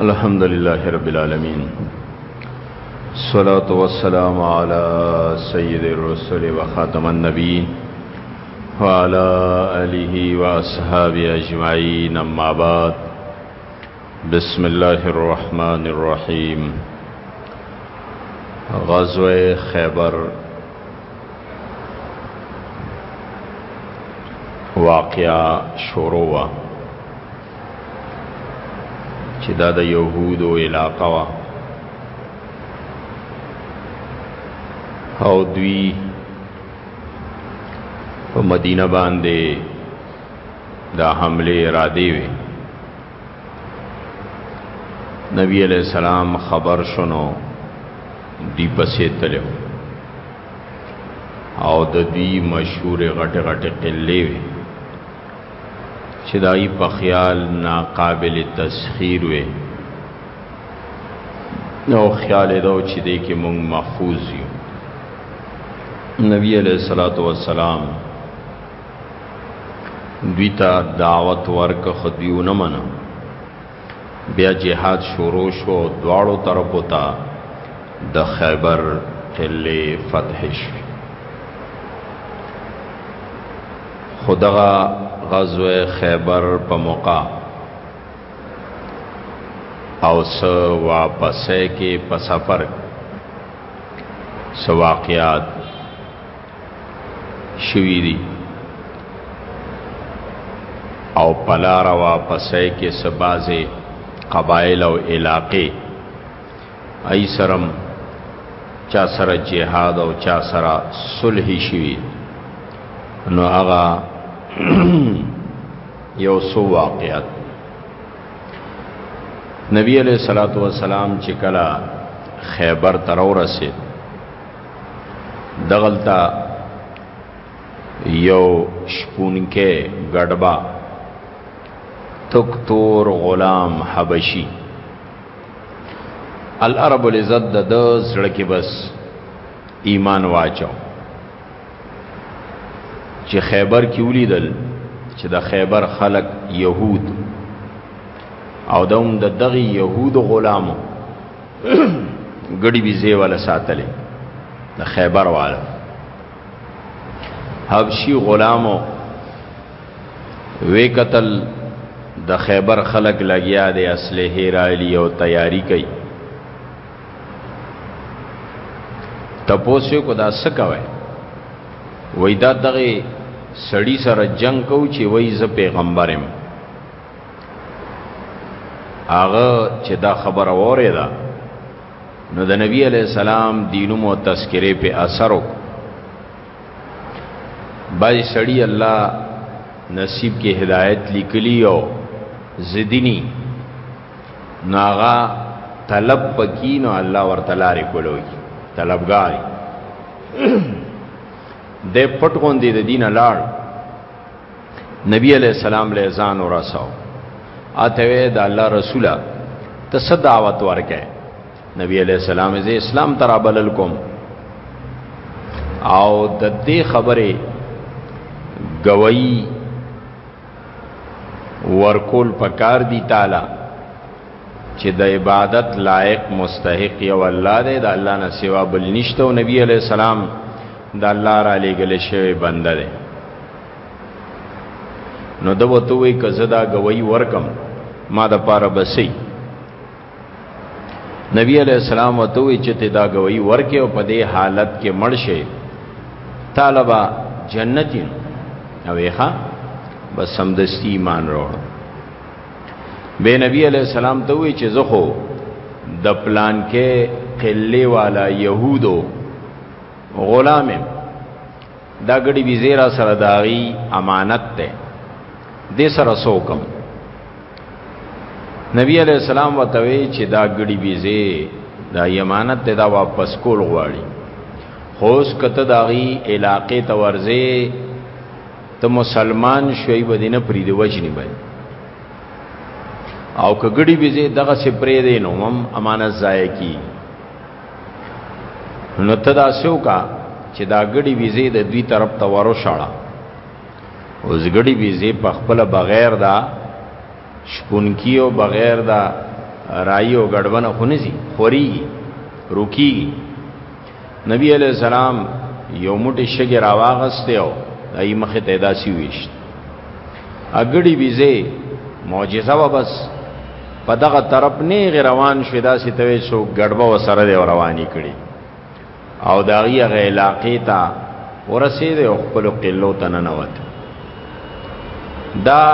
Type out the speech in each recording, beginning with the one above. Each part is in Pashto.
الحمد لله رب العالمين الصلاه والسلام على سيد الرسول وخاتم خاتم وعلى آله وأصحابه أجمعين أما بعد بسم الله الرحمن الرحيم غزوه خیبر واقعا شروع چې دا د يهودو علاقه وا او دوی په مدینه باندې دا حمله اراده وي نبی علیہ السلام خبر شنو دی پسې تلو او د دې مشهور غټ غټ قلې وي چې دای په خیال ناقابل تسخير وي نو خیال دا چې دې کې مونږ محفوظ یو نبی علیہ الصلوۃ والسلام دوی ته دعوت ورک خدیونه منه بیا جهاد شروع شو دواړو طرفو ته د خیبر قلې فتح شوې خو دغه غزوه خیبر په موقع او سه واپسې کې په سفر سواقیات شوی دی او پلار واپسې کې سبازه قبایل او علاقې ای سرم چا سره جهاد او چا سره صلح شوی نو هغه یو سو واقعیت نبی علیہ الصلوۃ والسلام چې کلا خیبر تر ورسید دغلتا یو شپونکه ګډبا تکتور غلام حبشی العرب العزت د زړه کې بس ایمان واچو چې خیبر کې ولیدل چې د خیبر خلق یهود او دوم د دغی یهود غلامو ګړي بي زی ولا ساتلې د خیبر والا حبشي غلامو وی قتل د خیبر خلق لګیا دی اصله هیرایلی او تیاری کوي تپوسو کو دا سکوي وای دا دغه سړی سره جنگ کو چې وای ز پیغمبرم هغه چې دا خبره وره ده نو د نبی علی السلام دینو مو تذکره په اثر وک بای سړی الله نصیب کې هدایت لیکلی او زدینی ناغا طلب پکی نو الله ورته لارې کولوي طلبګار د پټ غوندې د دینه لاړ نبی علیہ السلام له ځان ورساو اته وی د الله رسوله ته صد دعوت ورکه نبی علیہ السلام زه اسلام ترا بلل کوم او د دې خبره گوئی ورکول پکار دی تعالی چې د عبادت لایق مستحق یو الله دی د الله نه سوا بل نشته او نبی علی السلام د الله را لېګل شوی بنده دی نو د وته وی که زدا گوی ورکم ما د پاره بسی نبی علیہ السلام وته وی چې ته دا گوی ورکه او په دې حالت کې مړ شي طالبہ جنتی او ښا بس سمدستی ایمان وروړ به نبی علیہ السلام ته وی چې زخو د پلان کې قله والا يهودو غلامم دا غړي وزیرا سره داغي امانت ده د سره سوکم نبی علیہ السلام وتوی چې دا غړي ویزه دا امانت ته دا واپس کول غواړي خوس کته داغي علاقې ته ورځي ته مسلمان شوي بدینه پرې دی وجنی بای او کګړي ویزه دغه سپرې دی نو هم امانت ضایع کی نو تدا سو کا چې دا غړي ویزه د دوی طرف ته ورو شاړه اوس غړي ویزه په خپل بغیر دا شپونکی او بغیر دا رای او غړونه خونځي خوري روکي نبی علیہ السلام یو موټی شګی راواغسته او دای مخه ته داسي ویشت اګړي ویزه معجزه و بس په دغه طرف نه غیر روان شوی دا سي توي سو ګډبه وسره دی رواني کړي او دا غي غی علاقې ته ورسید او خپل قلو تننوت دا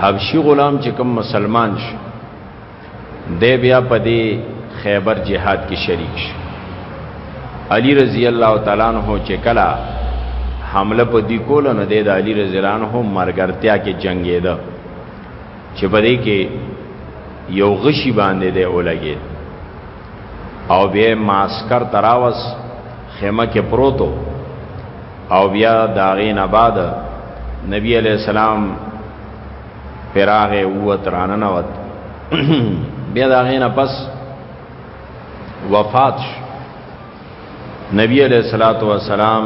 حبشي غلام چې کوم مسلمان شو دی بیا په دې خیبر جهاد کې شریک شو علی رضی الله تعالی عنہ چې کله حمله په دی کول نه دی د علی رضی الله عنه مرګرتیا کې جنگیده چې په دې کې یو غشي باندې دی اولګي او بیا ماسکر تراوس خیمه کې پروتو او بیا داغین آباد نبی علیہ السلام فراغه ووت رانه نه وت بیا دا غینه پس وفات شو نبی علیہ الصلات والسلام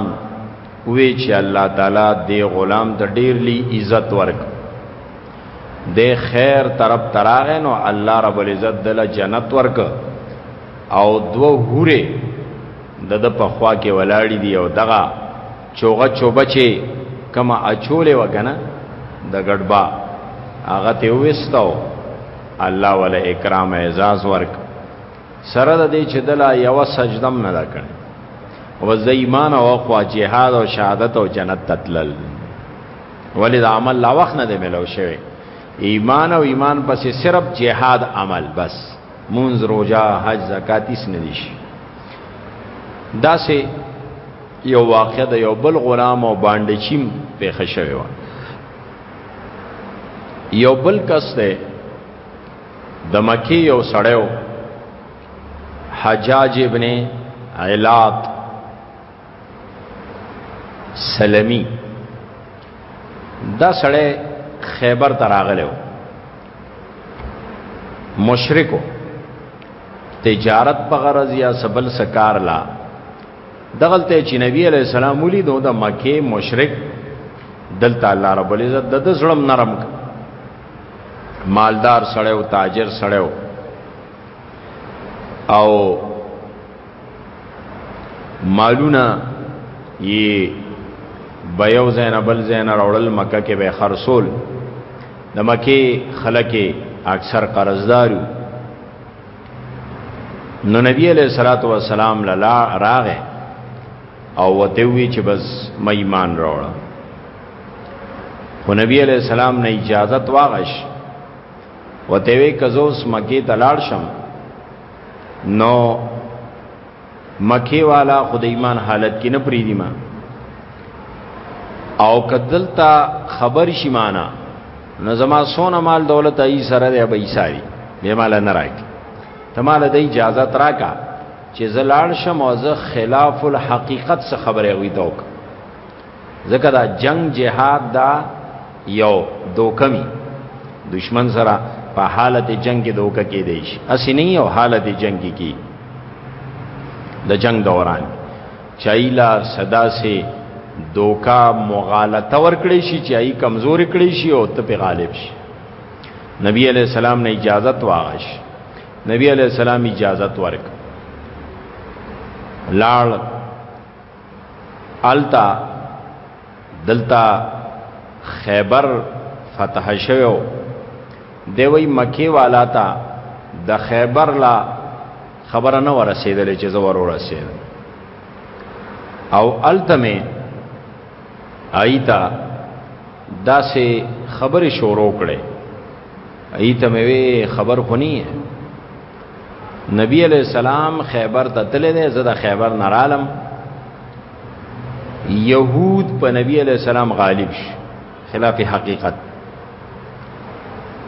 وی چې الله تعالی دې غلام ته ډیر لی عزت ورک د خیر طرف تراغه نو الله رب العزت دل جنت ورک او دو هوره د د پخوا کې ولاړی دی او دغه چوغه چوبه چې کما اچولې وګنه د ګډبا هغه ته وستاو الله ول اکرام اعزاز ورک سره د دې چې دلا یو سجدم نه لکړ و زیمان او خوا جهاد او شهادت او جنت تتلل ولید عمل لا وخت نه دی ملو شوی ایمان او ایمان پسې صرف جهاد عمل بس منز روجا حج زکات اس ندیش دا سه یو واقع د یو بل غلام او باندې چیم پیښه شوی و یو بل کس دی د مکی یو سړیو حجاج ابن علات سلمی دا سړی خیبر ته راغلی مشرکو تجارت په غرض یا سبل سکار لا دغلته چې نبی علی السلام ولي دو د مکه مشرک دلته الله رب العزت د دزړم نرم مالدار سړی او تاجر سړی او مالونه یې بيو زین بل زین راول مکه کې به خرصول د مکه خلک اکثر قرضدارو نو نبی علیہ الصلوۃ والسلام لالا راغه او وته وی چې بس مې ایمان راوړم خو نبی علیہ السلام نه اجازه واغش وته وی کزوس مکی تلاړ شم نو مکی والا خود ایمان حالت کې نه پریدي ما او کدل تا خبر شي معنا نو زما سونه مال دولت ای سره دی به ایساري به مال نه راک ته مال د اجازه تراکا چې زلال شم او زه خلاف الحقیقت څخه خبره وي دوک ځکه دا جنگ جهاد دا یو دوکمی دشمن سره په حالت جنگ کې دوکه کې دی شي اسی نه یو حالت جنگ کې د جنگ دوران چایلا صدا سي دوکا مغالطه ور کړی شي چې ای کمزور کړی شي او ته په غالب شي نبی علی السلام نه اجازت واغش نبی علی السلام اجازت ورک لاړ التا دلتا خیبر فتح شوو دی وی مکی والا تا د خیبر لا خبر نه ورسېدل چې زه ورور رسېد او التمه ایتا داسې خبرې شروع کړې ایته مې وی خبر خونی نبی علیہ السلام خیبر ته تللی دی زه د خیبر نه رالم یهود په نبی علیہ السلام غالب شي خلاف حقیقت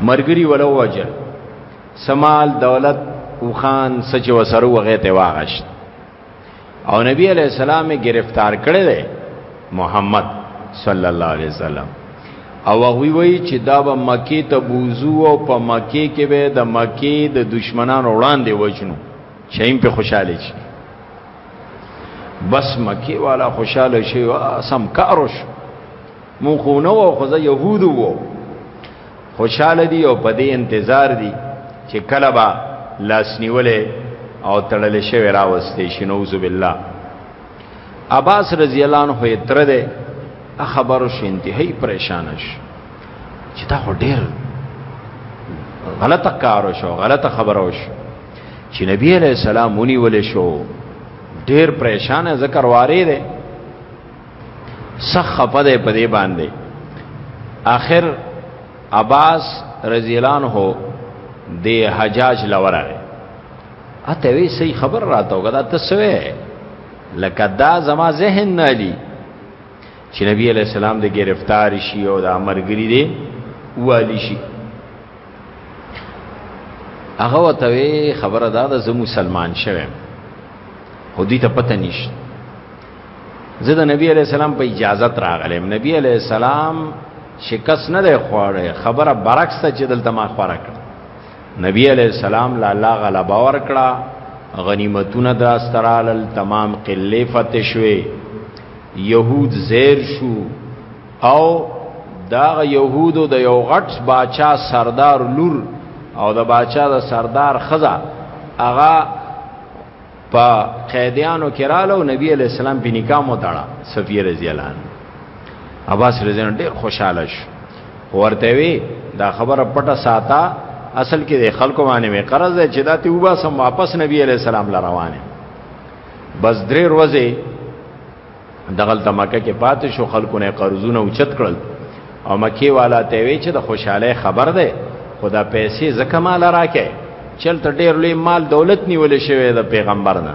مرګری ولو وجل سمال دولت او خان سچ وسرو غیته واغشت او نبی علیہ السلام گرفتار کړی دی محمد صلی الله علیه وسلم او هغه وی چې دا به مکی ته بوزو او په مکی کې به د مکی د دشمنان وړاندې وجنو شیم په خوشاله شي بس مکی والا خوشاله شي سم کاروش مو خو نو خو زه يهودو وو خوشاله دي او په دې انتظار دي چې کله به لاسنیولې او تړل شوی راوستې شي نوذ بالله عباس رضی الله عنه یې تر دې خبرو شي انتهایی پریشان شي چې دا خو ډېر غلطه کار شو غلطه خبره شو چې نبی علیہ السلام مونی ولې شو ډېر پریشان ذکر واره دی سخ خپه دی په دې باندې آخر عباس رضی الله عنه د حجاج لورغه اته وی صحیح خبر راته وګدا ته سوې لکه دا زما ذهن نه لی چې نبی علی السلام د گرفتار شي او د امرګری دی والی شي هغه وته وی خبره دا د زمو سلمان شوم هدی ته پته نشته زه د نبی علی السلام په اجازه راغلم نبی علی السلام شکست نه دی خوړی خبره برعکس ته چې دلته ما خوړه کړ نبی علی السلام لا لا غلبا ور کړه غنیمتونه دراسترال تمام قله فتح شوه يهود زیر شو او دا يهودو د یو غټ باچا سردار لور او د باچا د سردار خزا اغا په قیدیانو کې رالو نبی علی السلام په نکاح مو تړه صفیه رضی الله عنها عباس رضی الله ډیر خوشاله شو ورته وی دا خبره پټه ساته اصل کې د خلکو باندې می قرض دی چې دا تی وبا سم واپس نبی علی السلام لروانه بس درې ورځې دغل تمکه کې پاتې شو خلکو نه قرضونه اوچت کړل او مکی والا ته وی چې د خوشاله خبر ده خدا پیسې زکه مال راکې چلته ډیر لوی مال دولت نیول شوی د پیغمبر نه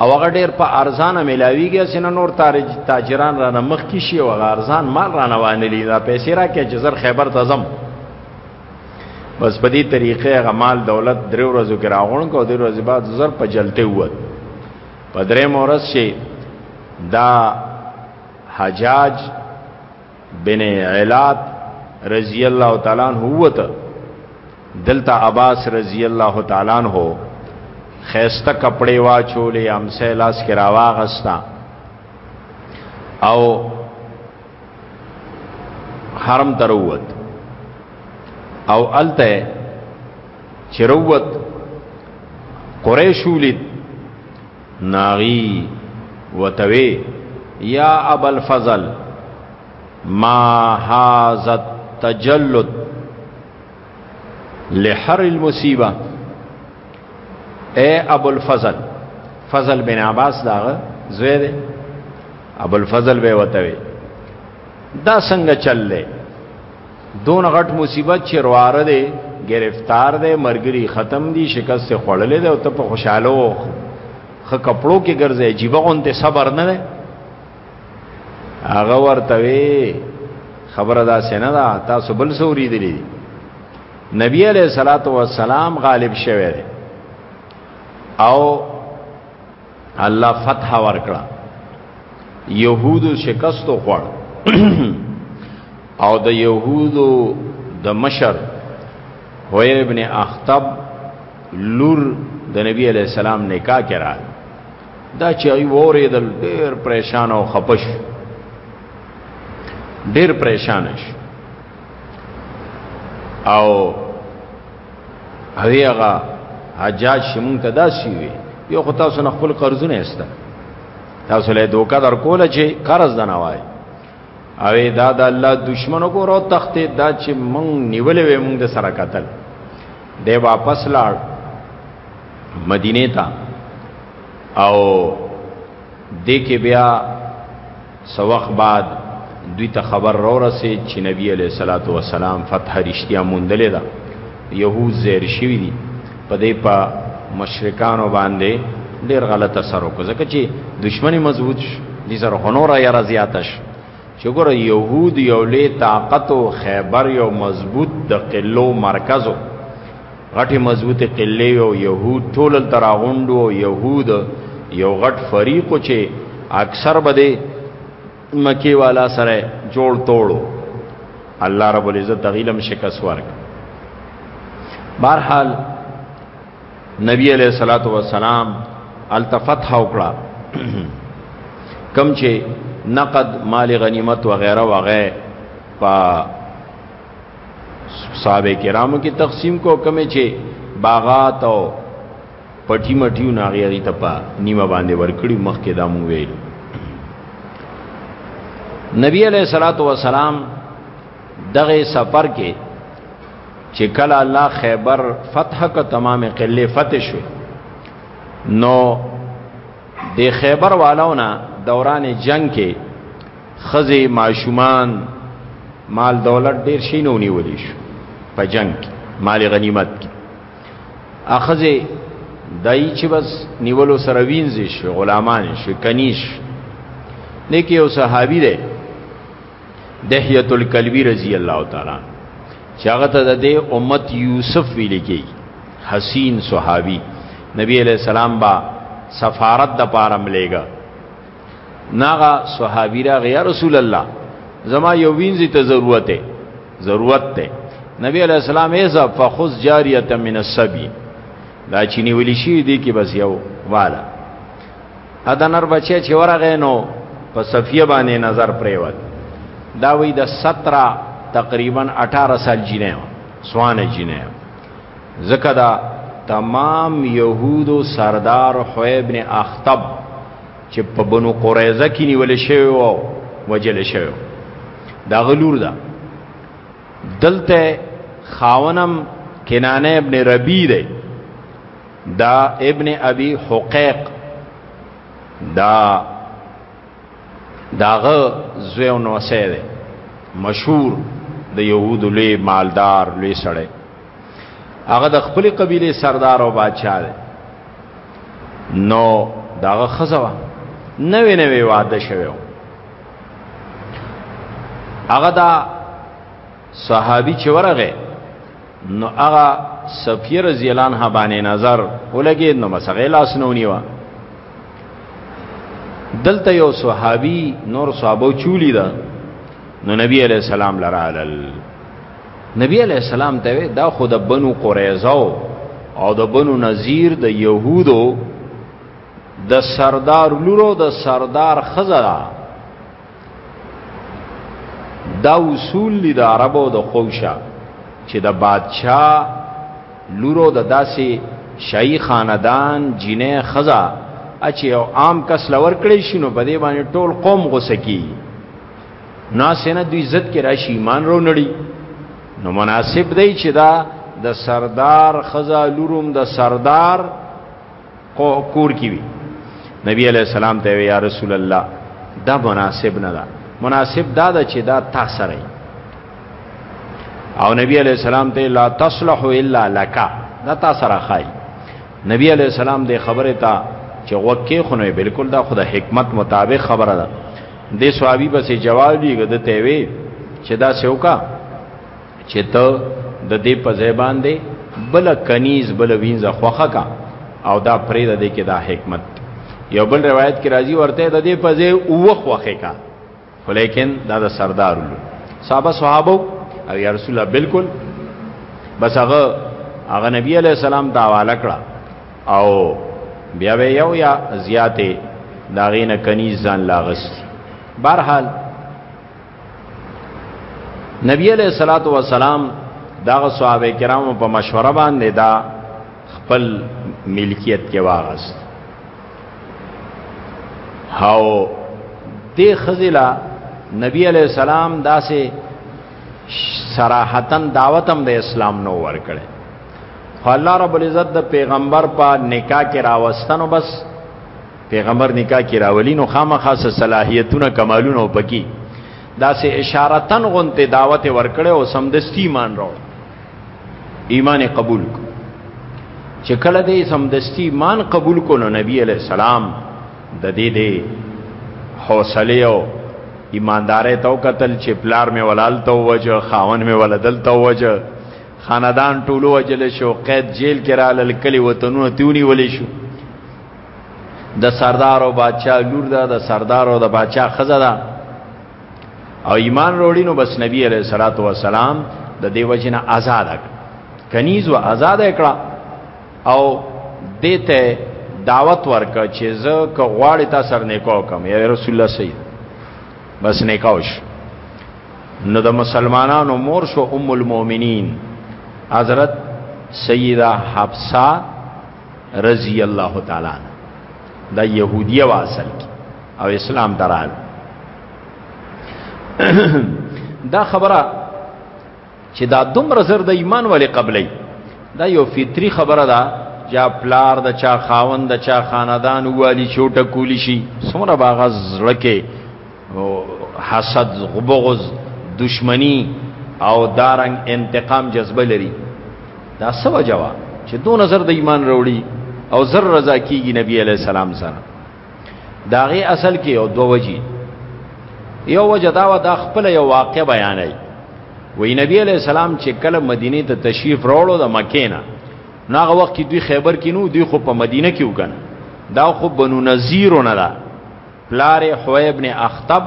او هغه ډیر په ارزانه ملاویږي سینه نور تارج تاجران را مخ کی شي او ارزان مال را روان لري دا پیسې راکې چې زر خیبر ته زم بس په دې طریقې هغه مال دولت درې ورځې کې راغون کو درې ورځې بعد زر په جلته ووت په درې مورز شي دا حجاج بن علاد رضی الله تعالی عنہ وته دلته عباس رضی الله تعالی عنہ خيسته کپڑے واچولې هم سیلاس کې راواغستا او حرم تروت او الته چې روت قریش ولید ناغي وتوي یا ابو الفضل ما هاذا التجلد لحر المصیبه اے ابو الفضل فضل بن عباس داغه زوی دی ابو الفضل به وتوي دا څنګه چل دی دون غټ مصیبت چې رواره دی گرفتار دی مرګري ختم دی شکست سے خوړلې دی او ته په خوشاله و خ کپړو کې ګرځي عجیب غونته صبر نه دی هغه ورته وی خبره دا سینه دا تاسو بل سوري دی نبی علیہ الصلوۃ والسلام غالب شوه او الله فتح ورکړه يهودو شکست خوړ او د يهودو د مشر هویر ابن اخطب لور د نبی علی السلام نکاح کرا دا چې ای وره د ډیر پریشان او خپش ډیر پریشان شي او هغه هغه حجاج شمون ته داسي وي یو خو تاسو نه خپل قرضونه استه تاسو له دوکا در کوله چې قرض نه وای او دا د الله دشمنو کو رو تخت دا چې مونږ نیولې وې مونږ د سره قتل دی واپس لاړ مدینه ته او دې کې بیا سوق بعد دوی ته خبر را رسید چې نبی علیہ الصلات والسلام فتح رښتیا موندلې ده يهود زیر شوی دي په دې په مشرکانو باندې ډیر غلط اثر وکړ ځکه چې دشمنی مضبوط شو دي سره هنور یا رضیاتش چې ګوره يهود یو لې طاقت او خیبر یو مضبوط د قلو مرکزو غټي مضبوطه قله او يهود ټول تراغوندو او يهود یو غټ فریق چې اکثر بده مکی والا سره جوړ توړو الله رب العزت تغیلم شکست ورک بهرحال نبی علیہ الصلوۃ والسلام التفتح وکړه کم چې نقد مال غنیمت وغیرہ وغیرہ په صحابه کرامو کې تقسیم کو کمه چې باغات او پټی مټیو ناغي غي تپا نیمه باندې ورکړي مخ کې دامو ویل نبی علیہ الصلات والسلام دغه سفر کې چې کله الله خیبر فتح کا تمام قله فتح شو نو د خیبر والاونه دوران جنگ کې خزه ماشومان مال دولت ډیر شي نه ونیول شو په جنگ کې مال غنیمت کې اخزه دای چې بس نیولو سره وینځ شي غلامان شي کنيش نیک یو صحابي دی دحیه الکلبی رضی الله تعالی چاغه ته د امت یوسف ویل کی حسین صحابي نبی علیہ السلام با سفارت د پارم لېګا ناغه صحابي را غیا رسول الله زما یو وینځي ته ضرورت ده ضرورت ده نبی علیہ السلام ایزا فخذ جاریه من السبی دا چینی ویلی شي دی کې بس یو والا ادا نر بچی چې ورغه نو په صفیه باندې نظر پریوت دا وی د 17 تقریبا 18 سال جینه سوانه جینه زکه دا تمام یهودو سردار حویب ابن اخطب چې په بنو قریظه کې نیول شوی او وجل شوی دا غلور ده دلته خاونم کنانه ابن ربی دی دا ابن ابي حقيق دا داغه زوی نو سره مشهور د يهودو لوی مالدار لوی سړی هغه د خپل قبيله سردار او بادشاہ دی نو داغه خزوا نوې نوې واده شوی هغه دا صحابي چې ورغه نو هغه صفیه رضی الله عنها باندې نظر ولګید نو مسغه لاس نه ونیو دلته یو صحابي نور صحابه چولی دا نو نبی علیہ السلام لرا علل نبی علیہ السلام ته دا خود بنو قریظه او د بنو نذیر د يهودو د سردار لورو د سردار خزرا دا اصول دي د عربو د خوشا چې د بادشاہ لورو د داسې شای خاندان جنې خزا اچي او عام کس لور کړی شنو په دې باندې ټول قوم غوسه کی ناسنه دوی عزت کې راشي ایمان رو نړي نو مناسب دی چې دا د سردار خزا لوروم د سردار کور کې وي نبی علی السلام ته یا رسول الله دا مناسب نه ده مناسب دا ده چې دا تا سره او نبی علی السلام ته لا تصلح الا لك دا تا سره خای نبی علی السلام دې خبره ته چې وکه خو نه بالکل دا خدای حکمت مطابق خبره ده دې صحابي بس جواب دیګه د تیوي چې دا سوکا چې ته د دې په زبان دی بل کنیز بل وینځه خوخه کا او دا پرې د دې کې دا حکمت یو بل روایت کې راځي ورته د دې په ځای او خوخه کا ولیکن دا د سردار له صحابه صحابه او یا رسول الله بالکل بس هغه هغه نبی علی السلام دا والا کړه او بیا به یو یا زیاتې دا غینه کني ځان لاغست بهرحال نبی علیہ الصلوۃ والسلام دا صحابه کرامو په مشوره باندې دا خپل ملکیت کې واغست هاو دې خزلا نبی علیہ السلام داسې صراحتن دعوتم د دا اسلام نو ور کړی خو الله رب العزت د پیغمبر په نکاح کې راوستنو بس پیغمبر نکاح کې راولي نو خامخا صلاحیتونه کمالونه پکې دا سه اشارتن غونته دعوت ورکړې او سمدستی ایمان راو ایمان قبول کو چې کله دې سمدستی ایمان قبول کو نو نبی علی السلام د دې دې حوصله او ایماندارې تو قتل چې پلار مې ولال تو وجه خاون مې ولدل تو وجه خاندان ټول وجل شو قید جیل کې را لل کلی وطنونه تیونی ولې شو د سردار او بادشاہ لور ده د سردار او د بادشاہ خزه ده او ایمان وروړي نو بس نبی علیہ الصلات والسلام د دې وجنه آزاد کنیز و آزاد کړه او دته دعوت ورکړه چې زه که غواړی تاسو نه کوم یا رسول الله سید بس نه کوش نو د مسلمانانو مور شو ام المؤمنین حضرت سیده حفصه رضی الله تعالی عنها دا يهوديه واصل کی او اسلام درال دا خبره چې دا دومره زر د ایمان ولې قبلې دا یو فطری خبره ده چا پلار د چا خاوند د چا خاندان والی چوټه کولی شي سمره باغ زړه کې حسد غبغز دشمنی او دارنګ انتقام جذبه لري دا سو جواب چې دو نظر د ایمان وروړي او زر رضا کیږي نبی علی السلام سره داغه اصل کې او دو وجي یو وجه دا و دا خپل یو واقع بیانای وی نبی علی السلام چې کله مدینه ته تشریف راوړو د مکې نه ناغه وخت کې دوی خیبر کې نو دوی خو په مدینه کې وکړ دا خو بنو نذیر نه ده پلار حوی ابن اخطب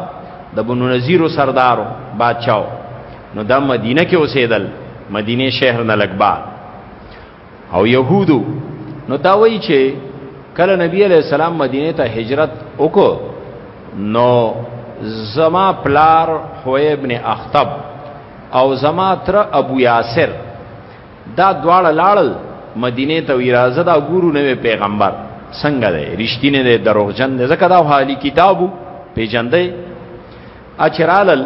د بنو نذیر سردارو بادشاہو نو د مدینه کې اوسېدل مدینه شهر نه لګبا او يهودو نو دا وایي چې کله نبی علی السلام مدینه ته هجرت وکړ نو زما پلار حوی ابن اخطب او زما تر ابو یاسر دا دواړه لاړل مدینه ته وی راځه دا ګورو نوې پیغمبر څنګه دی رښتینه دی دروغجن دی ځکه دا حالي کتابو پیجندې اچرالل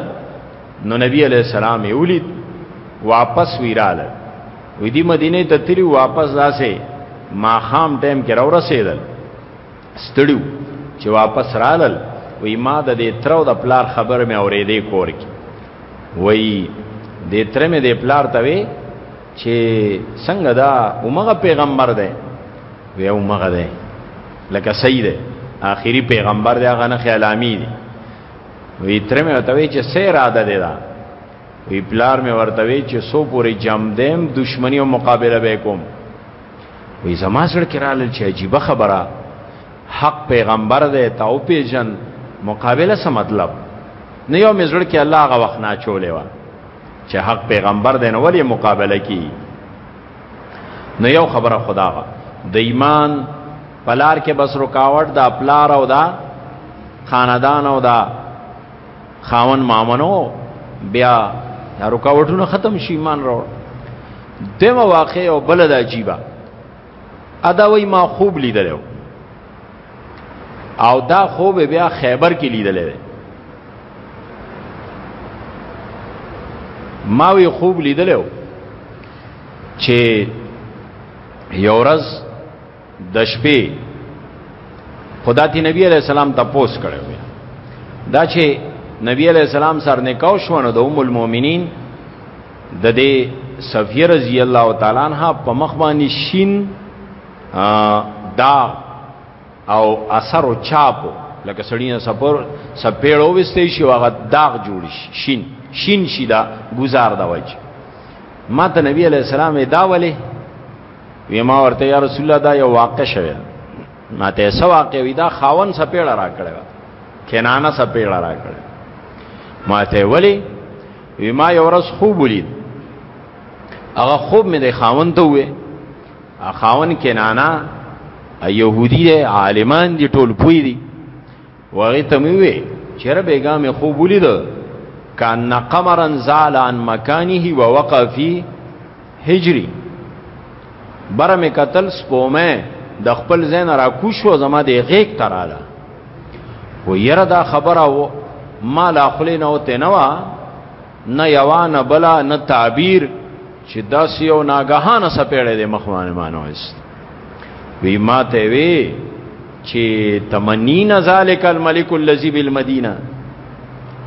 نو نبی علیہ السلام یې ولید واپس ویراله وې دی مدینه ته تری واپس راسه ما خام ټیم کې راو رسیدل ستړیو چې واپس رالل وی ما د دې ترو د پلار خبر مې اورېدې کور کې وی دې تر مې دې پلار ته وی چې څنګه دا اومغه پیغمبر دی وی اومغه دی لکه سید آخري پیغمبر دی هغه نه خیال امی دی وی تر مې ته وی چې سیر عادت دی دا وی پلار مې ورته وی چې سو پوری جام دیم دشمنی او مقابله وکوم وی زما سره کې رالل چې عجیب خبره حق پیغمبر دی تا او پیجن مقابله څه مطلب نه یو مزړ کې الله هغه وخت نه چولې و چې حق پیغمبر دی نو ولې مقابله کی نه یو خبره خدا غا د ایمان پلار کې بس رکاوټ دا پلار او دا خاندان او دا خاون مامنو بیا دا رکاوټونه ختم شي ایمان راوړ دمه واقع او بل د عجیبه ادا وای ما خوب لیدل او دا خوب بیا خیبر کې لیدل دی ما وی خوب لیدل چې یو ورځ د شپې خدا تی نبی علیہ السلام ته پوس کړو دا چې نبی علیہ السلام سر نکاو شو نو د ام المؤمنین د دې صفیه رضی الله تعالی عنها په مخ باندې شین داغ او اثر او چاپو لکه سړینه سپور سپېړو وستې شي واغه داغ جوړ شین شین شي دا گزار دا وجه ما ته نبی علیہ السلام دا ولی وی ما ورته یا رسول الله دا یو واقع شوه ما ته سو واقع وی دا خاون سپېړه را کړو کنانه سپېړه را کړو ما ته ولی وی ما یو ورځ خوب ولید هغه خوب مې د خاون ته وې خاون کنانه يهودي عالمان دي ټول پوي دي وغه ته مې وې چیرې بیګا مې خوب ولید کان قمرن زال عن مکانه ووقع فی هجری بره مې قتل سپومه د خپل زین را کوشو زما د غیګ تراله و یره دا خبره و ما لا خلی نه وته نه وا نه یوان بلا نه تعبیر چې داس یو ناګهانه سپېړې د مخوانه مانوست وی ما ته وی چې تمنینا ذالک الملک الذی بالمدینه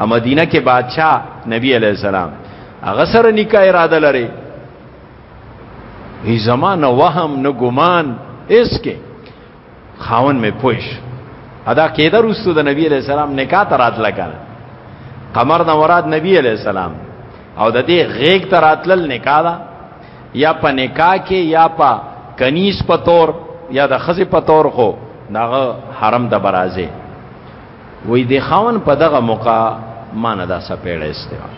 ا مدینه کې بادشاہ نبی علیہ السلام هغه سره نکاح اراده لري ای زمانه وهم نه ګمان اس کې خاون می پوش ادا کېده رسو د نبی علیہ السلام نکاح ترات لګا قمر نه مراد نبی علیہ السلام او د دې غیګ تراتل نکاح دا یا په نکاح کې یا په کنیز په تور یا د خزې په تور خو داغه حرم ته برازه وې د خاون په دغه موقع مان دا سپېړې استوا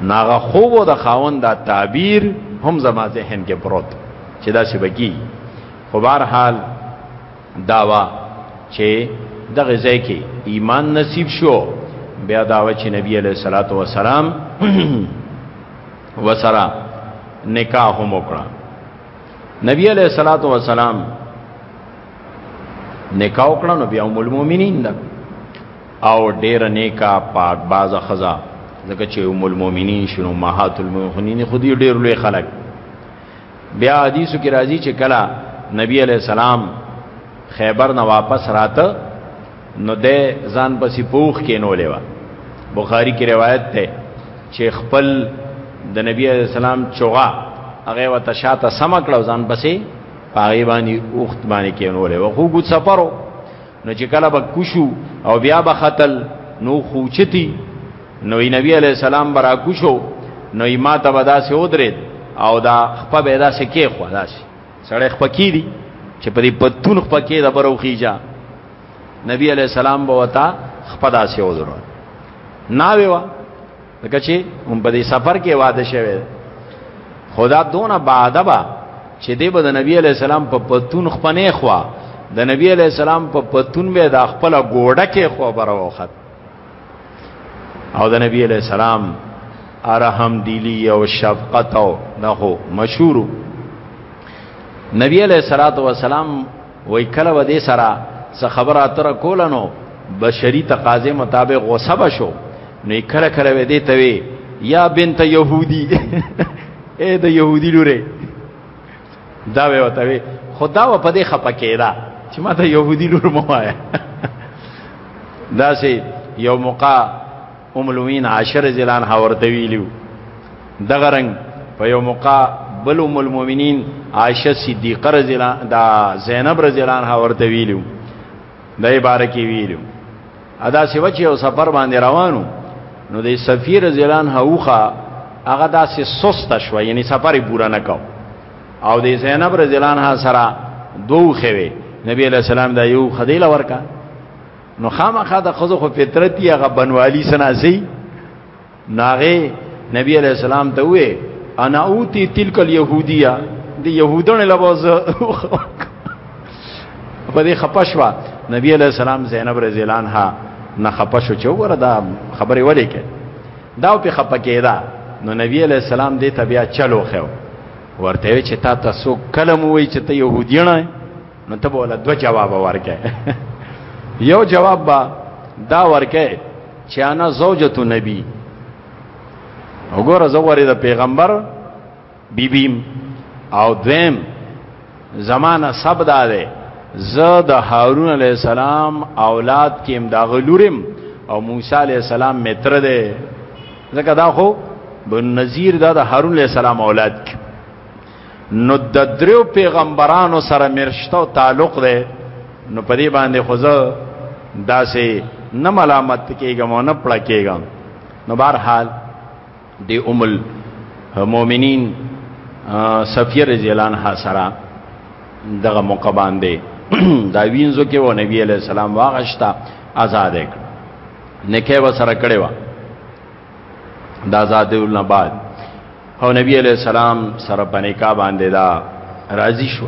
ناغه خوب د خاون دا تعبیر هم زما ذهن کې پروت چې دا څه بګي خو بهر حال داوا چې دغه ځای کې ایمان نصیب شو بیا داوا چې نبی علیہ الصلوۃ والسلام وسره نکاح هم وکړه نبی علیہ الصلات والسلام نکاح وکړه نو بیا ام المؤمنین ده او ډیر نیکا پاک باز خزا ځکه چې ام المؤمنین شنو ماحات المؤمنین خو دې ډیر لوی خلک بیا حدیثو کې راځي چې کله نبی علیہ السلام خیبر نه واپس راته نو ده ځان پسې پوخ کې نو لیوا بخاری کی روایت ده چې خپل د نبی علیہ السلام چوغا هغه وته شاته سم کړو ځان پسې پاغي باندې اوخت باندې کې نو لیوا خو ګوت سفرو نو چې کله به کوشو او بیا به خطل نو خوچتی نو نبی علیہ السلام برا کوشو نو ما ته ودا سه ودرید او دا خپه به دا سه کې خو دا سه سړی خپکی دی چې په دې پتون خپکی دا بروخیجا نبی علی السلام به وتا خپدا سی وزرو ناوی وا لکه چې هم په دې سفر کې واده شوی خدا دونه باادبا چې دې به د نبی علی السلام په پتون خپنه خوا د نبی علی السلام په پتون به د خپل ګوړه کې خو بروخت او د نبی علی السلام ارحم دیلی او شفقت او نه مشهور نبی علیہ الصلوۃ والسلام وای کله و دې سره څه خبره اتره کولنو بشری تقاضې مطابق غوسه بشو نو کله کله و دې ته وی یا بنت يهودي اے د يهودي لوري دا وی وته وی خدا و پدې خپکېدا چې ما ته يهودي لور مو آیا دا سي یو موقع ام المؤمنین عائشه رضی الله عنها ورته ویلو دغه رنګ په یو موقع بل ام المؤمنین عائشه صدیقه رضی الله دا زینب رضی الله عنها ورته ویلو دای بارکی ویلو ادا سیو چې یو سفر باندې روانو نو د سفیر رضی الله عنها اوخه هغه داسې سست شو یعنی سفر یې پورا نه کاو او د زینب رضی الله عنها سره دوه خوي نبی علیہ السلام دا یو خدیله ورکا نو خامخا د خزو خو فطرت یې هغه بنوالی سناسي ناغه نبی علیہ السلام ته وې انا اوتی تلک اليهودیه دی يهودانو لباس په دې خپشوا نبی علیہ السلام زینب رضی الله عنها نه خپشو چې وره دا خبره ولې کې دا په خپکیدا نو نبی علیہ السلام دې تبیا چلو خو ورته چې تا تاسو کلم وای چې ته يهودیانه نو ته بوله دو جواب ورکه یو جواب با دا ورکه چې انا زوجته نبی وګوره زوړې د پیغمبر بیبیم او دویم زمانہ سب دا ده زه د هارون علی السلام اولاد کې امداغلورم او موسی علی السلام متر ده ځکه دا خو بن نذیر دا د هارون علی السلام اولاد کې نو د دریو پیغمبرانو سره مرشته او تعلق ده نو په دې باندې خو زه داسې نه ملامت کېږم او نه پړه کېږم نو بهر حال د ام المؤمنین صفیه رضی الله عنها سره دغه موقع باندې دا وینځو کې و نبی علی السلام واغښتا آزاد کړ نکه و سره کړي و د آزادولو نه بعد او نبی علیہ السلام سره په نکاح باندې دا راضی شو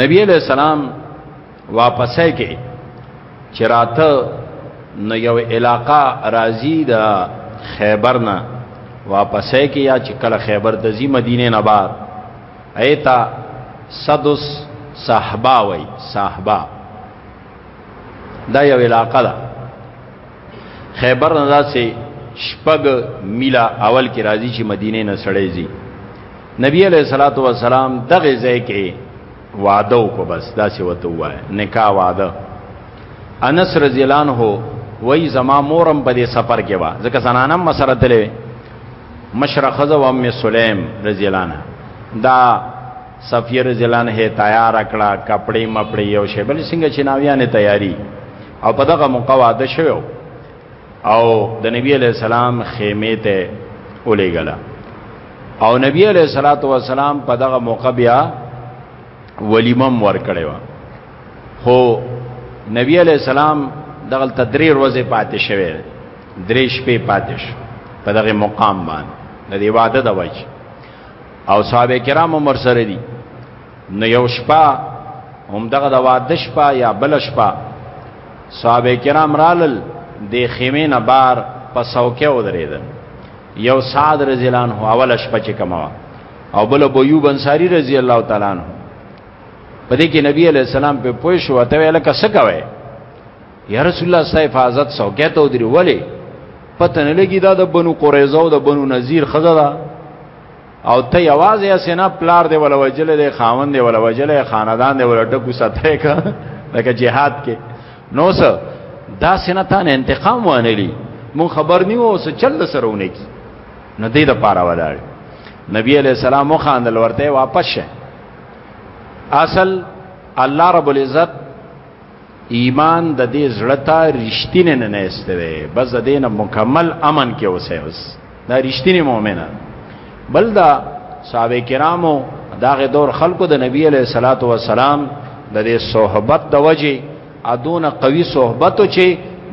نبی علیہ السلام واپسې کې چراته نو یو علاقہ راضی د خیبر نه واپسې کې یا چې کله خیبر د زی مدینه نه بار ایتا صدس صحبا وای صحبا دا یو علاقه ده خیبر نه داسې شپږ میلا اول کې راځي چې مدینه نه سړې زی نبی علیہ الصلوۃ والسلام دغه ځای کې وعده وکړه بس دا څه وته وای نکاح وعده انس رضی الله عنه وای زما مورم په دې سفر کې وا ځکه زنانم مسره تلې مشرقزه و ام سلیم رضی الله عنها دا صفیه رضی الله عنها تیار کړه کپڑے مپړې یو شی بل څنګه چې ناویانه تیاری او په دغه موقع واده شوو او د نبی علی السلام خیمه ته ولېګلا او نبی علی صلوات و سلام په دغه موقع بیا ولیمم ور کړی و خو نبی علی السلام دغه تدری ورځې پاتې شوه درې شپې پاتې شو په دغه مقام باندې د عبادت د وجه او صحابه کرام عمر سره دي نو یو شپه هم دغه د واده شپه یا بل شپه صحابه کرام رالل د خیمه نه بار په سوکه ودرېدل یو سعد رضی الله عنه اول شپه چې کما او بل ابو ایوب انصاری رضی الله تعالی عنہ په دې کې نبی علی السلام په پوه شو ته ویل کسه کوي یا رسول الله صلی الله علیه وسلم څوکې ته ودرې ولې پته نه لګی دا د بنو قریظه او د بنو نذیر خزه ده او ته یوازې اسنه پلار دی ولا وجل دی خاوند دی ولا وجل خاندان دی ولا ټکو ساتره کا لکه جهاد کې نو څه دا سنه ته انتقام وانه لی مون خبر نیو څه چل سرونه کی نو دې د پاره ولاړ نبی علیہ السلام خواندل ورته واپس شه اصل الله رب العزت ایمان د دې زړه ته رښتینه نه نهسته دی بس د دینه مکمل امن کې اوسه اوس دا رښتینه مؤمنه بل دا صحابه کرامو داغه دور خلکو د نبی علیہ الصلات والسلام د دې صحبت د وجه ادونه قوي صحبت او چې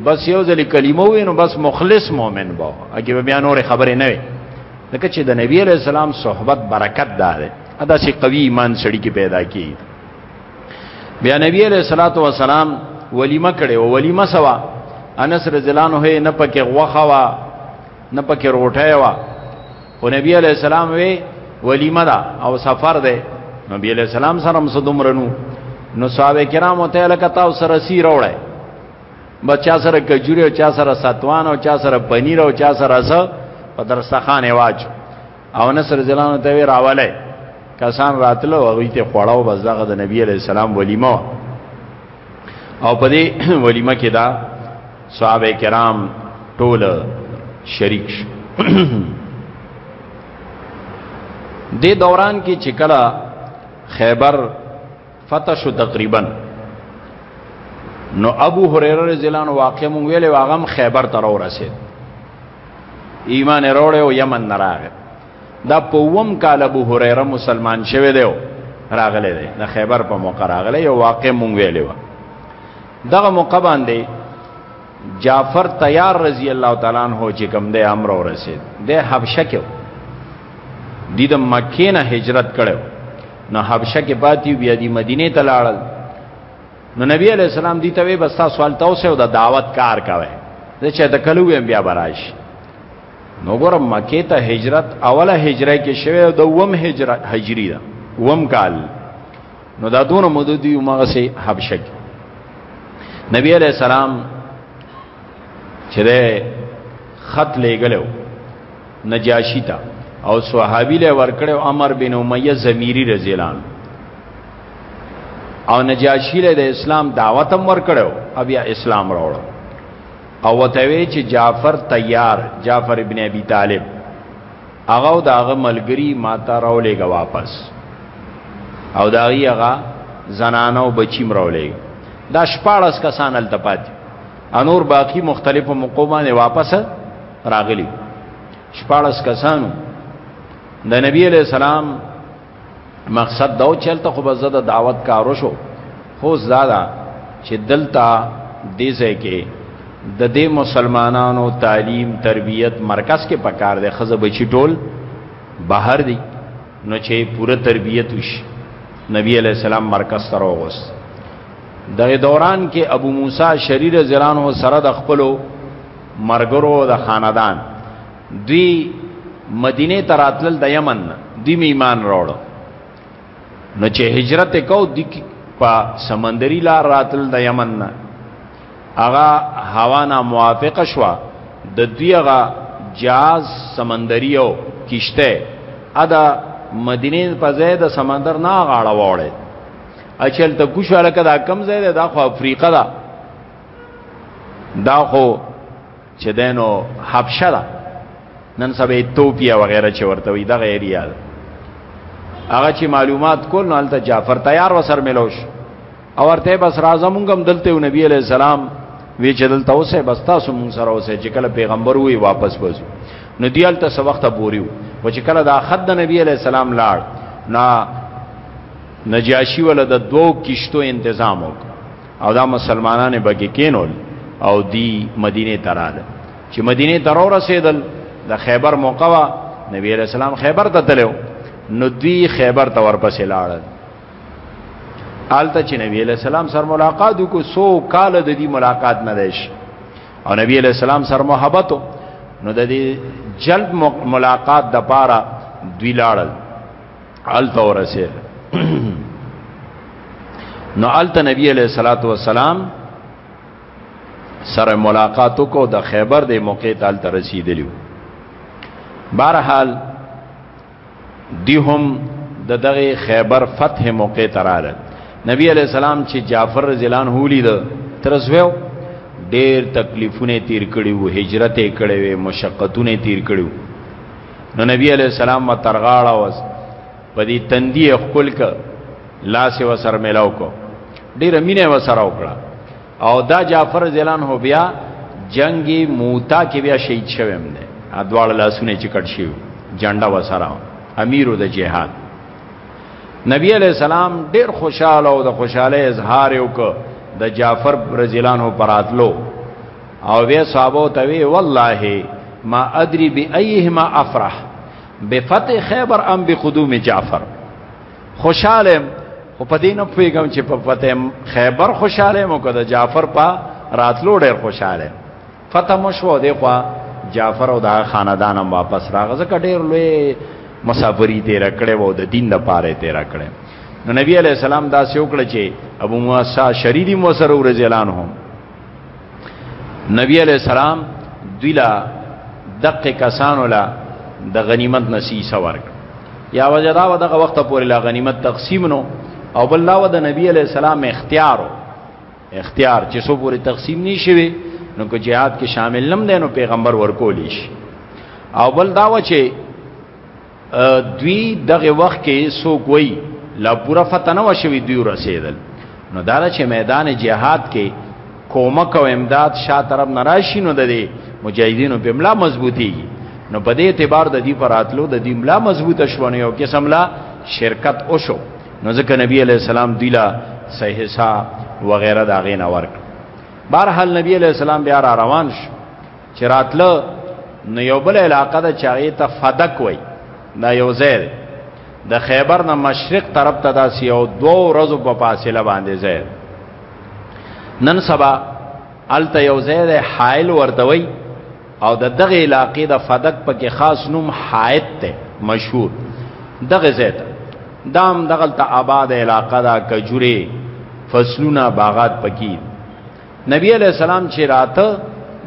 بس یو ځل کلمه وینو بس مخلص مؤمن بو اګه بیا نور خبرې نه وي لکه چې د نبی علیہ السلام صحبت برکت ده دا چې قوي ایمان سړی کې پیدا کیږي بیا نبی علیہ الصلوۃ والسلام ولیمه کړي او ولیمه سوا انس رضی الله عنه نه پکې غوخه وا نه پکې روټه وا او نبی علیہ السلام وی ولیمه دا او سفر ده نبی علیہ السلام سره هم صدوم رنو نو صحابه کرام ته لکه تاسو سره سی روړی بچا سره کجوري او چا سره ساتوان او چا سره پنیر او چا سره ز په درستخانه واچو او نصر زلانو ته وی راواله کسان راتلو هغه ته خوړاو بس دغه د نبی علی السلام ولیمه او په دې ولیمه کې دا صحابه کرام ټول شریک شو د دوران کې چې کله خیبر فتح شو تقریبا نو ابو هريره رضی الله عنه واقع مون ویلې واغم خیبر تر ورسید ایمان وروړ او یمن نراغه دا پوم کال ابو هريره مسلمان شوه دیو راغله دی د خیبر په موقع راغله یو واقع مونږ ویلې و دغه موقع باندې جعفر تیار رضی الله تعالی عنہ چې کوم د امر ورسید د حبشه کې دی د مکې نه هجرت کړو نو حبشه کې پاتې بیا دی مدینه ته لاړل نو نبی علی السلام دی ته بس تاسو سوال تاسو د دعوت کار کوي زه چې د کلو بیا براش نو ګور مکې ته هجرت اوله هجره کې شوه د وم هجرت هجری ده وم کال نو دا دونه مدد دی مغه سي حبشه کې نبی عليه السلام چې خط لېګلو نجاشي ته او صحابي له ورکړو عمر بن امیه زمیری رضی الله عنه او نجاشی له د اسلام دعوت هم ورکړو او بیا اسلام راوړ او وته وی چې جعفر تیار جعفر ابن ابي طالب هغه او داغه ملګری ماته راولېګه واپس او داغي هغه زنانه او بچیم راولېګ دا شپارس کسان التپات انور باقی مختلفو مقومانه واپس راغلی شپارس کسانو د نبی علیہ السلام مقصد داو چلته خو بس د دعوت کارو شو خو زاده چې دلته دې ځای کې د دې مسلمانانو تعلیم تربیت مرکز کې پکار دی خزه بچی ټول بهر دی نو چې پوره تربیت وشي نبی علی السلام مرکز تر اوغوس دغه دوران کې ابو موسی شریر زران و سره د خپلو مرګرو د خاندان دوی مدینه ته راتلل د یمن نه دوی مې ایمان راوړو نو چې هجرت کو د په سمندري لار راتل د یمن نه هغه هوا نه موافق شوه د دوی هغه جاز سمندري او کشته ادا مدینه په ځای د سمندر نه غاړه وړه اچل ته کوشو الکه دا کم ځای ده دا خو افریقا ده دا خو چې دینو حبشه ده نن سبا ایتوپیا وغیرہ چې ورته وي دغه ایریا ده هغه چې معلومات کول نو الته جعفر تیار وسر ملوش او ورته بس راځه مونږ هم دلته نبی علی السلام وی چې دلته اوسه بس تاسو مونږ سره اوسه چې کله پیغمبر وی واپس وځو نو دیال ته سو وخت بوریو و چې کله دا خد د نبی علی السلام لاړ نا نجاشی ول د دوو کشتو تنظیم وکړ او دا مسلمانان به کې کینول او دی مدینه تراله چې مدینه ترور رسیدل د خیبر موقع وا نبی علیہ السلام خیبر ته تلو نو دوی خیبر ته ورپسې لاړل آلته چې نبی علیہ السلام سره ملاقات وکړو سو کال د دې ملاقات نه دیش او نبی علیہ السلام سره محبت نو د دې جلد ملاقات د پاره دوی لاړل الته ورسه نو الته نبی علیہ الصلات والسلام سره ملاقات کو د خیبر د موقع تل ته رسیدلیو بهرحال دی هم د دغه خیبر فتح موقع تراله نبی علیہ السلام چې جعفر رضی الله عنه لید ترسویو ډیر تکلیفونه تیر کړیو هجرت کړیو مشقتونه تیر کړیو نو نبی علیہ السلام ما ترغاړه وس په دې تندی خپل ک لاس و سر ملاو کو ډیر مینه و سره وکړه او دا جعفر زلان هو بیا جنگ موتا کې بیا شهید شوم نه ادوال لاسونه چې کټ شي جنډا و سره امیرو د جهاد نبی علیہ السلام ډیر خوشاله او د خوشاله اظهار وکړ د جعفر رضی الله عنه پراتلو او بیا صحابه ته وی والله ما ادري بايهما افرح بفتح خیبر ام بقدوم جعفر خوشاله خو په دې نه پیګم چې په فتح خیبر خوشاله مو کده جعفر په راتلو ډېر خوشاله فتح مو شو دی خو جعفر او دا خاندان هم واپس راغ زکه ډېر لوی مسافری تیر کړي وو د دین د پاره تیر کړي نو نبی علی السلام دا سې وکړه چې ابو موسی شریدی موسر ورزلان هم نبی علیہ السلام دوی لا دقه کسانو لا د غنیمت نصیصه ورک یا وجدا و دغه وخت پورې لا غنیمت تقسیم نو او بل لا و د نبی علیہ السلام اختیارو اختیار چې سو پورې تقسیم نشوي نو کو جهاد کې شامل نم دینو پیغمبر ورکولیش او بل دا و چې دوی دغه وخت کې سو کوي لا پورا فتنه وشوي دوی رسیدل نو دا چې میدان جهاد کې کومک او امداد شا طرف نراشي نو د مجاهدینو په ملا مضبوطي نو په دې اعتبار د دې پراتلو د دې ملا مضبوطه شونه یو قسم لا شرکت او شو نو ځکه نبی علی السلام دیلا صحیح حساب وغیرہ دا غین ورک بهرحال نبی علی السلام بیا را روان شو چې راتله نو یو بل علاقه د چاغې ته فدک وای دا یو ځای دی د خیبر نه مشرق طرف ته داسې یو دوه ورځو په فاصله باندې ځای نن سبا الته یو ځای دی حائل ورته وای او د دغه علاقې د فدک پکې خاص نوم حائط ته مشهور دغه ځای ته دام دغلت آباد علاقه دا کجوره فصلونه باغات پکې نبی علیہ السلام چې راته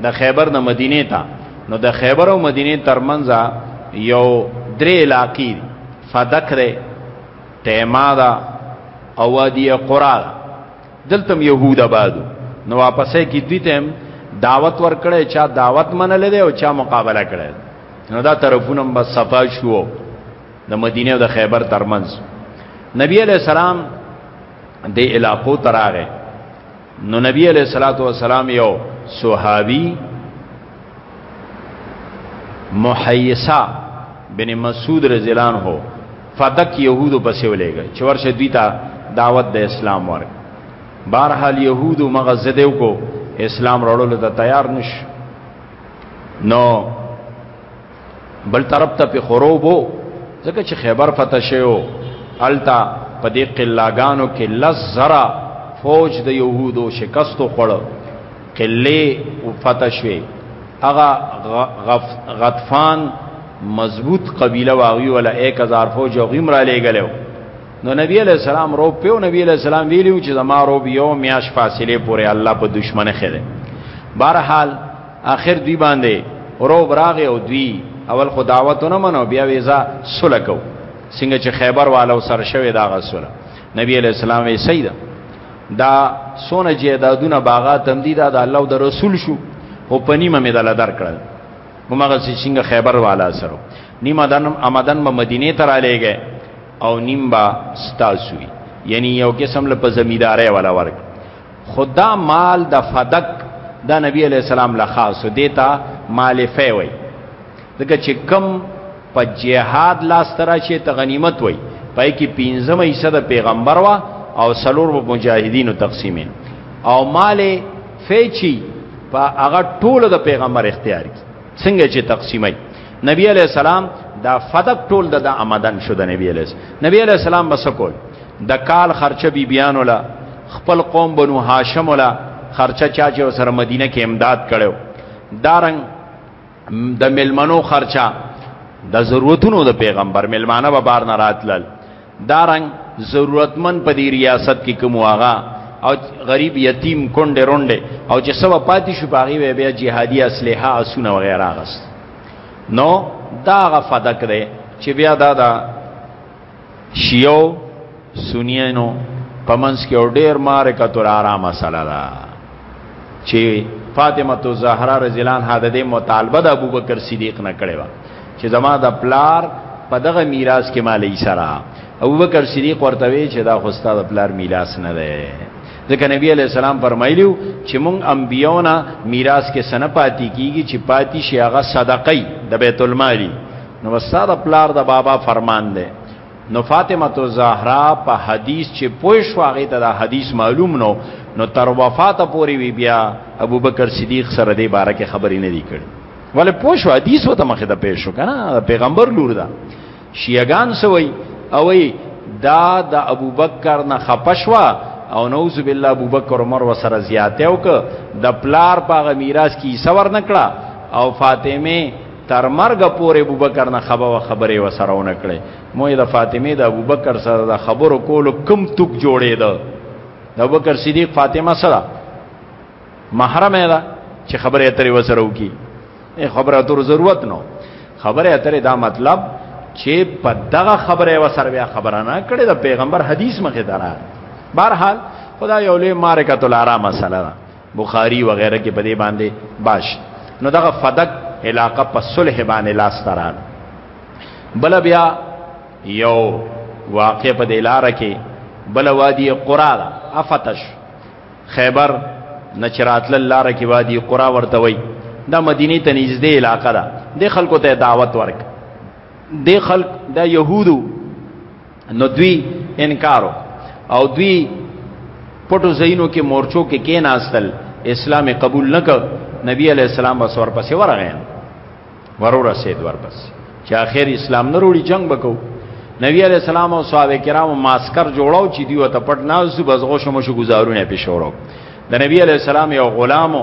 د خیبر نه مدینه ته نو د خیبر او مدینه ترمنځ یو درې علاقې فدک ده تیما ده او وادی قرا دلته يهود آبادو نو واپسې کې دوی ته دعوت ورکړې چا دعوت منلې ده او چا مقابله کړې نو دا طرفونه بس صفا شو د مدینه او د خیبر ترمنځ نبی علیہ السلام د علاقو تراغه نو نبی علیہ الصلوۃ والسلام یو صحابي محیسا بن مسعود رضی الله عنه فدک يهودو پسې ولېږي چې ورشه دوی ته دعوت د اسلام ورک بهرحال يهودو مغه زده کو اسلام راړول ته تیار نش نو بل طرف ته په خروبو ځکه چې خیبر فتح شوو التا په دې قلاګانو کې لز زرا فوج د يهودو شکست خوړ قلې فتح شوي اغه غطفان مضبوط قبيله واغوي ولا 1000 فوج غیم را لېګلو نو نبی علیہ السلام رو پیو نبی علیہ السلام ویلو چې زما رو یو میاش فاصله پورې الله په دشمنه خره بهرحال اخر دوی باندې روب راغې او دوی اول خو دعوتونه منو بیا ویزا سره کو څنګه چې خیبر والو سر شوی دا غسره نبی علیہ السلام یې سیدا دا سونه جیدادونه باغات هم دي دا د الله او د رسول شو او پنیمه مې دل درکړل همغه څنګه خیبر والا سره نیمه دنم آمدن به مدینه ته را لېږي او نیم با ستاسوي یعنی یو قسم له په زمیدارې ولا ورک خدا مال د فدک دا نبی علیہ السلام له خاص دیتا مال فی وی دغه چې کم په جهاد لاس تر شي ته غنیمت وی پای کې پنځمه حصہ د پیغمبر وا او سلور مجاهدینو تقسیمین او مال فی چی په هغه ټولو د پیغمبر اختیار کی څنګه چې تقسیمای نبی علی السلام دا فدق ټول د آمدن شو د نبی علی نبی علی السلام بس کول د کال خرچه بی بیان ولا خپل قوم بنو هاشم ولا خرچه چا چې سره مدینه کې امداد کړو دارنګ د ملمنو خرچه د ضرورتونو د پیغمبر ملمانه به بار نه راتلل دارنګ ضرورتمن په دې ریاست کې کوم واغا او غریب یتیم کونډه رونډه او چې سبا پاتې شو باغی وی بیا جهادي اسلحه اسونه وغیرہ غس نو دا غفدک دی چې بیا دا دا شیو سنینو پمنس کې اور ډیر مار کا تر آرام مسله ده چې فاطمه الزهرا رضی الله عنها د دې مطالبه د ابوبکر صدیق نه کړې و چې زما د پلار په دغه میراث کې مالې سره ابوبکر صدیق ورته وی چې دا خو ستاسو پلار میراث نه دی ځکه نبی علی السلام فرمایلیو چې مونږ انبیونا میراث کې سنه پاتې کیږي چې پاتې شي هغه صدقې د بیت المال نو ستاسو پلار د بابا فرمان دی نو فاطمه تو زهرا په حدیث چې پوه شو هغه ته دا حدیث معلوم نو نو تر وفات پورې وی بیا ابو بکر صدیق سره دې باره کې خبرې نه دی کړې ولې پوه شو حدیث وته مخه ته پېښ شو کنه پیغمبر لور دا شیعاګان سوی او دا د ابو بکر نه خپشوا او نوذ بالله ابو بکر عمر وسره زیاته او ک د پلار په میراث کې سور نکړه او فاطمه تر مرګ پورې ابوبکر نه خبره خبرې وسره ونه کړې مو د فاطمه د ابوبکر سره د خبرو کولو کم توک جوړې ده د ابوبکر صدیق فاطمه سره محرم ده چې خبره اترې وسره وکي خبره اترو ضرورت نو خبره اترې دا مطلب چې په دغه خبره وسره بیا خبره نه کړې د پیغمبر حدیث مخه دره بهرحال خدای یو لوی مارکه الارا مسله ده بخاری وغیرہ کې په دې باندې باش نو دغه فدق علاقه په صلح باندې لاس ترال بل بیا یو واقع په دې لار کې بل وادي قرا افتش خیبر نچراتل لار کې وادي قرا ورته وای دا مدینه ته نږدې علاقه ده د خلکو ته دعوت ورک د خلک د يهودو نو دوی انکارو او دوی پټو زینو کې مورچو کې کې ناستل اسلام قبول نکړ نبی علی السلام بس ورپسې ورغی ورور سید ورپس چې اخر اسلام نه وروړي جنگ وکاو نبی علیہ السلام او صحابه کرامو ماسکر جوړاو چې دی وته پټ ناز بس غوښمو شو گزارونه پېښورو د نبی علیہ السلام یو غلامو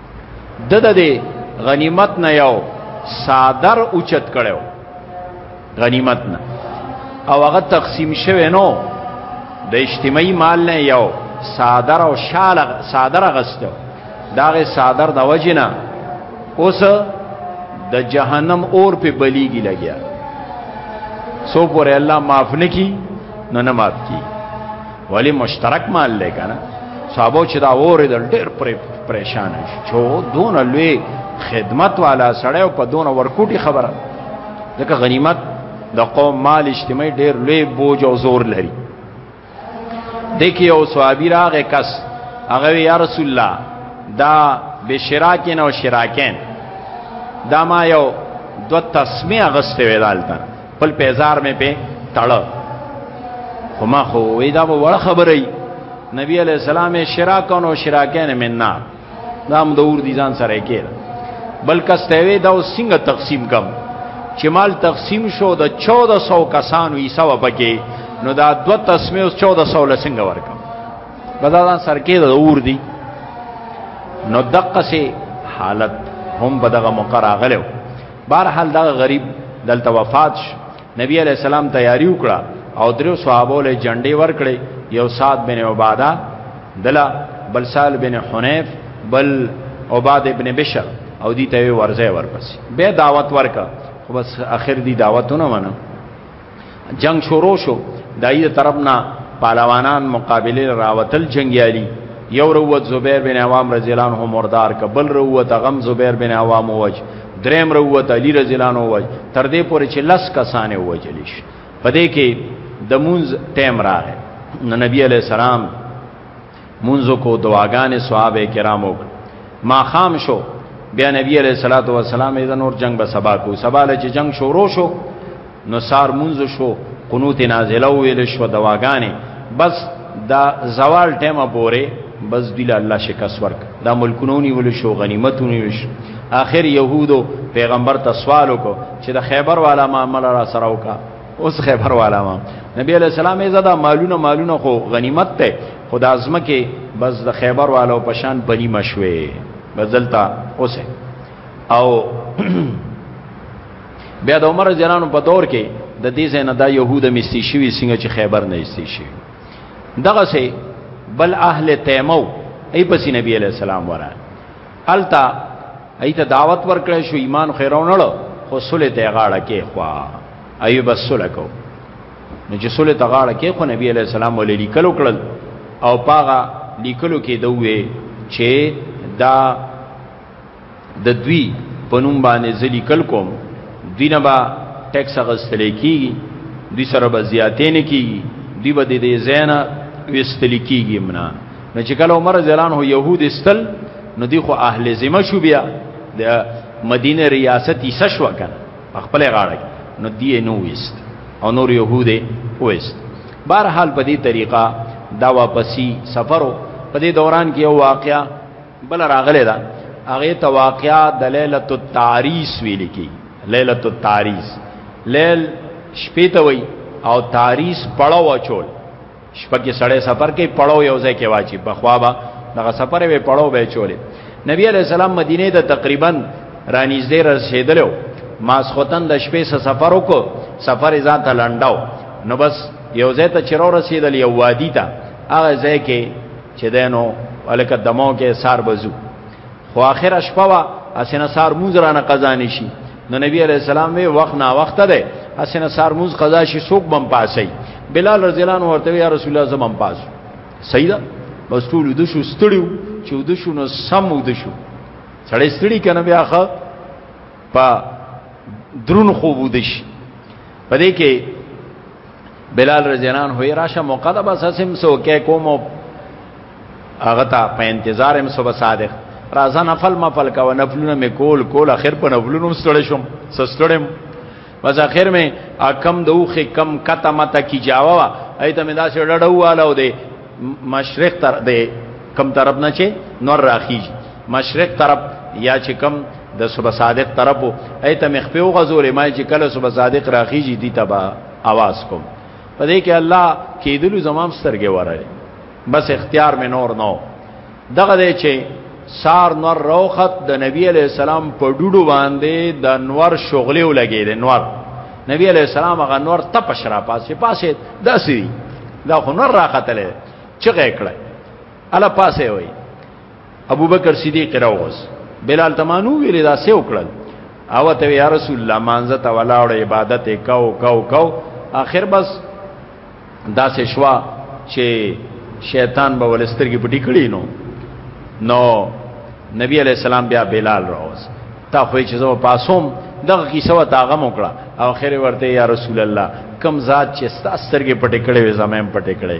د د دې غنیمت نه یو صادر اوچت کړو غنیمت نه او هغه تقسیم شوه نو د اجتماعي مال نه یو صادر او شال صادر غستو داغه صادر د وجنه اوس د جهنم اور په بلیږي لګیا سو پر الله معاف نکی نو نه معاف کی ولی مشترک مال دی کنه صحابه چې دا وره د ډېر پریشان شو دون لوی خدمت والا سړی په دون ورکوټي خبره ځکه غنیمت د قوم مال اجتماعي ډېر لوی بوج او زور لري دکی او صحابي راغې کس هغه یا رسول الله دا بشراکین او شراکین دا ما یو دو تسمیه غسته ویدالتن خپل پیزار مې په تړه خو ما خو وې دا به وړه خبره ای نبی علی السلام شراکان او شراکین مننا دا هم د اور دي ځان سره کېر بلک استوي دا څنګه تقسیم کم چې مال تقسیم شو د 1400 کسانو یې سوا پکې نو دا دو تسمیه 1400 لسنګ ورکم بدلان سر کې د اور دي نو دقه سي حالت هم بدغه مقرغلو بهرحال دا غریب دلته وفات شو نبی علی السلام تیاری وکړه او درو صحابو له جنډې ورکړې یو سات بن عباده دلا بل سال بن حنیف بل عباد ابن بشر او دی ته ورځه ورپسې به دعوت ورکا خو بس اخر دی دعوتونه منه جنگ شروع شو دایې طرفنا پهلوانان مقابله راوتل جنگیالي یو روت زبیر بن عوام رضی الله عنه مردار ک بل روت غم زبیر بن عوام وج دریم روت علی رضی الله عنه وج تر دې پورې چې لس کسانه وجلیش پدې کې د مونز ټیم راغی نبی علی السلام منځو کو دعاګانې صحابه کرامو ما خام شو بیا نبی علیہ الصلوۃ والسلام یې نور جنگ به سبا کو سبا له جنگ شروع شو نو سار منځ شو قنوت نازله ویل شو دواګانې بس دا زوال ټیمه پوره بس دی الله شکاس ورک دا ملکونونی ول شو غنیمتونی وش اخر يهودو پیغمبر ته سوال وکړو چې د خیبر والا معاملې را سره وکړه اوس خیبر والا ما نبی علیہ السلام یې زدا مالونه مالونه خو غنیمت ته خدا ازمکه بس د خیبر والو پشان بنی مشوي بدلتا اوسه او بیا د عمر جنانو په دور کې د دې زنه د يهود مستي شوی څنګه چې خیبر نه استي شي دغه سه بل اهل تیمو ای پس نبی علیہ السلام ورا التا ایت دعوت ورکړې شو ایمان خیرونړو خو سولې ته غاړه کې خوا ایوب الصلح کو نو چې صلح ته غاړه کې خو نبی علی السلام ولې لیکلو کړل او پاغه لیکلو کې دوی چې دا د دوی په نوم باندې ځلی کل کوم دینه با ټیکس غستل کیږي دوی سره به زیاتې نه کیږي دوی به د دې زینا وستل کیږي منا نو چې کله عمر زلان هو يهود استل نو دی خو اهل ذمه شو بیا د مدینه ریاست یې سشوا کنه خپل غاړه نو دی نو وست او نور يهوده وست بهر حال په دې طریقه دا واپسی سفرو په دې دوران کې یو واقعیا بل راغله دا هغه ته واقعیا د ليله التعریس ویل کی ليله التعریس لیل شپې ته وای او تعریس پړاو چول شپه کې سړی سفر کې پړاو یو ځای کې واچي په خوا به دغه سفر به پړاو به چولې نبی علی السلام مدینه ته تقریبا رانیزدې رسیدلو ماسختن د شپې سره سفر وکړ سفر ځان ته لنډاو نو بس یو ځای ته چرور رسیدل یو وادي ته هغه ځای کې چې دینو الکه دمو کې سار بزو خو اخر شپه وا اسنه سار مونږ رانه قزا نشي نو نبی علیہ السلام وی وخت نا وخت ده اسنه سار موز قضا شي سوق بم پاسي بلال رضی الله عنه ورته یا رسول الله زم پاس سیدا بس ټول د شو ستړیو چې د شو نو سم د شو سړی ستړي کنه بیا خ په درون خوب ودش پدې کې بلال رضی الله عنه یې راشه موقع ده بس اسم سو کې کوم هغه ته په انتظار هم صبح صادق راځه نفل مفل کا نفلونه مې کول کول اخر په نفلونو ستړې شوم سستړم بس اخر مې اکم دوخه کم کته مته کی جاوا ایته مې دا سړړ واله دی مشرق تر دی کم طرف نه چې نور راخیج مشرق طرف یا چې کم د صبح صادق طرف ایته مې خپل غزور ما چې کله صبح صادق راخیج دي تبا आवाज کوم په دې کې الله کېدلو زمام سترګې وره بس اختیار مې نور نو دغه دی چې سار نور روخت د نبی علی السلام په ډوډو باندې د نور شغلې ولګې د نور نبی علی السلام هغه نور تپش را پاسې پاسې داسې دا خو نور راختلې چغې کړې الا پاسې وای ابو بکر صدیق راوغس بلال تمانو ویل دا سه وکړل او ته یا رسول الله مانزه ته ولاړ عبادت کاو کاو کاو اخر بس دا سه شوا چې شیطان به ولسترګي پټی کړی نو نو نبی علی السلام بیا بلال راوس تا خو چې زو پاسوم دغه کیسه وتا غم وکړه او خیر ورته یا رسول الله کم ذات چې ستاسو سترګې پټې کړې وې زمام پټې کړې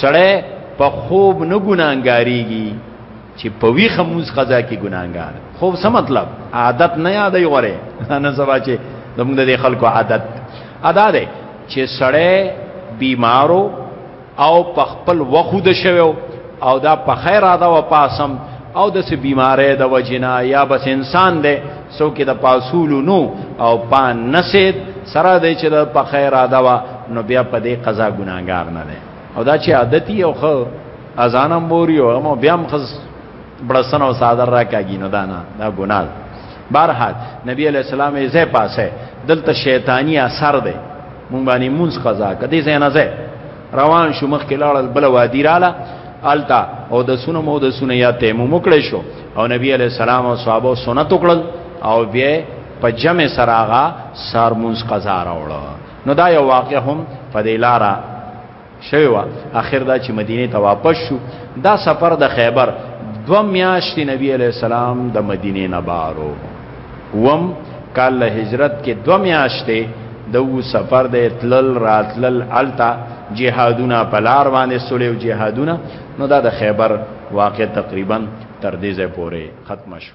سړی په خوب نه ګناګاریږي چې په وی خموز قضا کې ګناګار خوب څه مطلب عادت نه یادې غره نه سبا چې زموږ د خلکو عادت ادا ده چې سړی بیمارو او په خپل وخود شوو او دا په خیر ادا و پاسم او د سه بیمارې د وجنا یا بس انسان دی سو کې د پاسولونو او پا نسید سره د چې د په خیر ادا وا نو بیا په دې قضا ګناګار نه دی او دا چې عادتي او خو اذانم بوري او مو بیا هم خز بلسن او صادر راکاږي نو دا نه دا ګناه بهرحال نبی علی السلام یې زه پاسه دلته شیطانی اثر دی مونږ باندې مونږ قضا کدي زینازه روان شو مخ کې لاړل بل وادي رااله التا او د سونو مو د سونو یا تیمم وکړې شو او نبی علی السلام او صحابه سنت وکړل او بیا په جمع سراغه سارمونز قضا راوړ نو دا یو واقع هم په دې لارا شوی و اخر دا چې مدینه ته واپس شو دا سفر د خیبر دو میاشتې نبی علی السلام د مدینه نه بارو وم کال له هجرت کې دو میاشتې د و سفر د تلل راتلل التا جهادونه پلار باندې سولې جهادونه نو دا د خیبر واقع تقریبا تر دې ځای پورې ختم شو